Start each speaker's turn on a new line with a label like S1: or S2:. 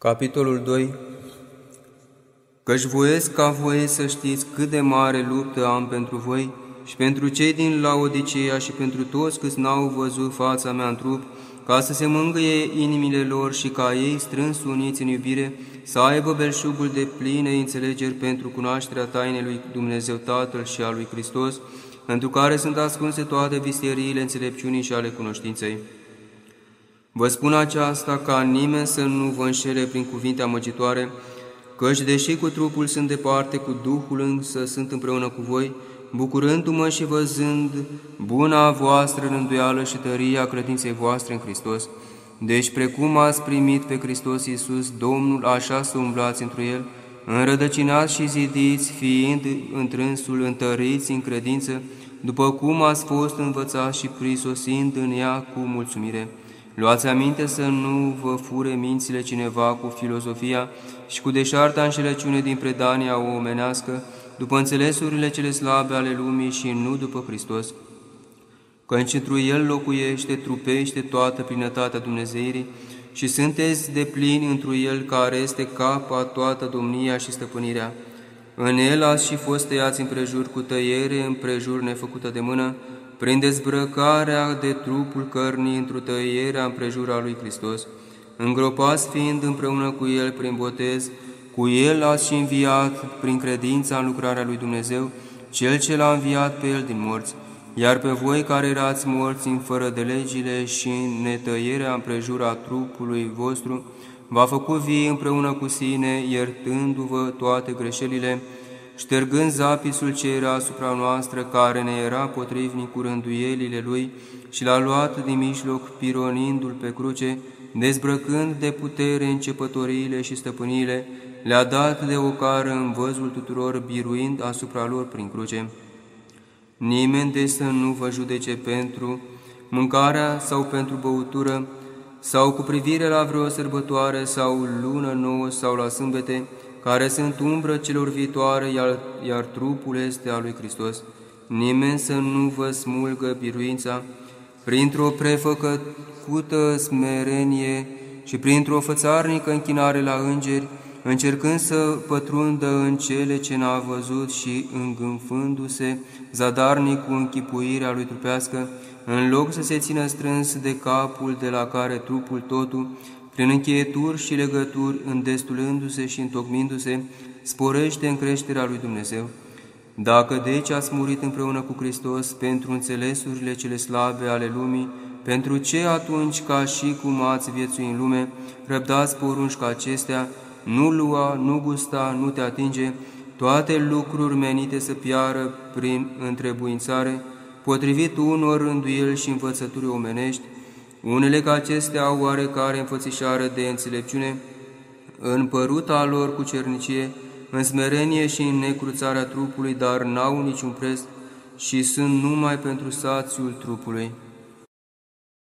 S1: Capitolul 2 Căci voiesc ca voi să știți cât de mare luptă am pentru voi și pentru cei din Laodicea și pentru toți câți n-au văzut fața mea în trup, ca să se mângâie inimile lor și ca ei, strâns uniți în iubire, să aibă belșugul de pline înțelegeri pentru cunoașterea tainei lui Dumnezeu Tatăl și a lui Hristos, pentru care sunt ascunse toate visteriile înțelepciunii și ale cunoștinței. Vă spun aceasta ca nimeni să nu vă înșele prin cuvinte amăgitoare, căci deși cu trupul sunt departe, cu Duhul însă sunt împreună cu voi, bucurându-mă și văzând buna voastră rânduială și tăria credinței voastre în Hristos. Deci, precum ați primit pe Hristos Iisus, Domnul, așa să umblați întru El, înrădăcinați și zidiți, fiind întrânsul întăriți în credință, după cum ați fost învățați și prisosind în ea cu mulțumire. Luați aminte să nu vă fure mințile cineva cu filozofia și cu deșarta înșelăciune din predania omenească, după înțelesurile cele slabe ale lumii și nu după Hristos, căci întru El locuiește, trupește toată plinătatea Dumnezeirii și sunteți de plini întru El care este capa toată domnia și stăpânirea. În El ați și fost tăiați împrejur cu tăiere împrejur nefăcută de mână, prin dezbrăcarea de trupul cărnii într-o tăierea împrejura lui Hristos, îngropați fiind împreună cu El prin botez, cu El ați și înviat prin credința în lucrarea lui Dumnezeu, Cel ce l-a înviat pe El din morți, iar pe voi care erați morți în fără de legile și în netăierea împrejura trupului vostru, v-a făcut vii împreună cu sine, iertându-vă toate greșelile, ștergând zapisul ce era asupra noastră, care ne era potrivnic cu rânduielile Lui, și l-a luat din mijloc, pironindu-l pe cruce, dezbrăcând de putere începătoriile și stăpânile, le-a dat de ocară în văzul tuturor, biruind asupra lor prin cruce. Nimeni de să nu vă judece pentru mâncarea sau pentru băutură, sau cu privire la vreo sărbătoare sau lună nouă sau la sâmbete, care sunt umbră celor viitoare, iar, iar trupul este al lui Hristos. Nimeni să nu vă smulgă biruința printr-o prefăcăcută smerenie și printr-o fățarnică închinare la îngeri, încercând să pătrundă în cele ce n-a văzut și îngânfându-se zadarnic cu închipuirea lui trupească, în loc să se țină strâns de capul de la care trupul totul, prin încheieturi și legături, îndestulându-se și întocmindu-se, sporește în creșterea lui Dumnezeu. Dacă deci ați murit împreună cu Hristos pentru înțelesurile cele slabe ale lumii, pentru ce atunci, ca și cum ați viețui în lume, răbdați porunci ca acestea, nu lua, nu gusta, nu te atinge, toate lucruri menite să piară prin întrebuințare, potrivit unor rânduieli și învățături omenești, unele ca acestea au oarecare înfățișare de înțelepciune, în păruta lor cu cernicie, în smerenie și în necruțarea trupului, dar n-au niciun preț și sunt numai pentru sațiul trupului.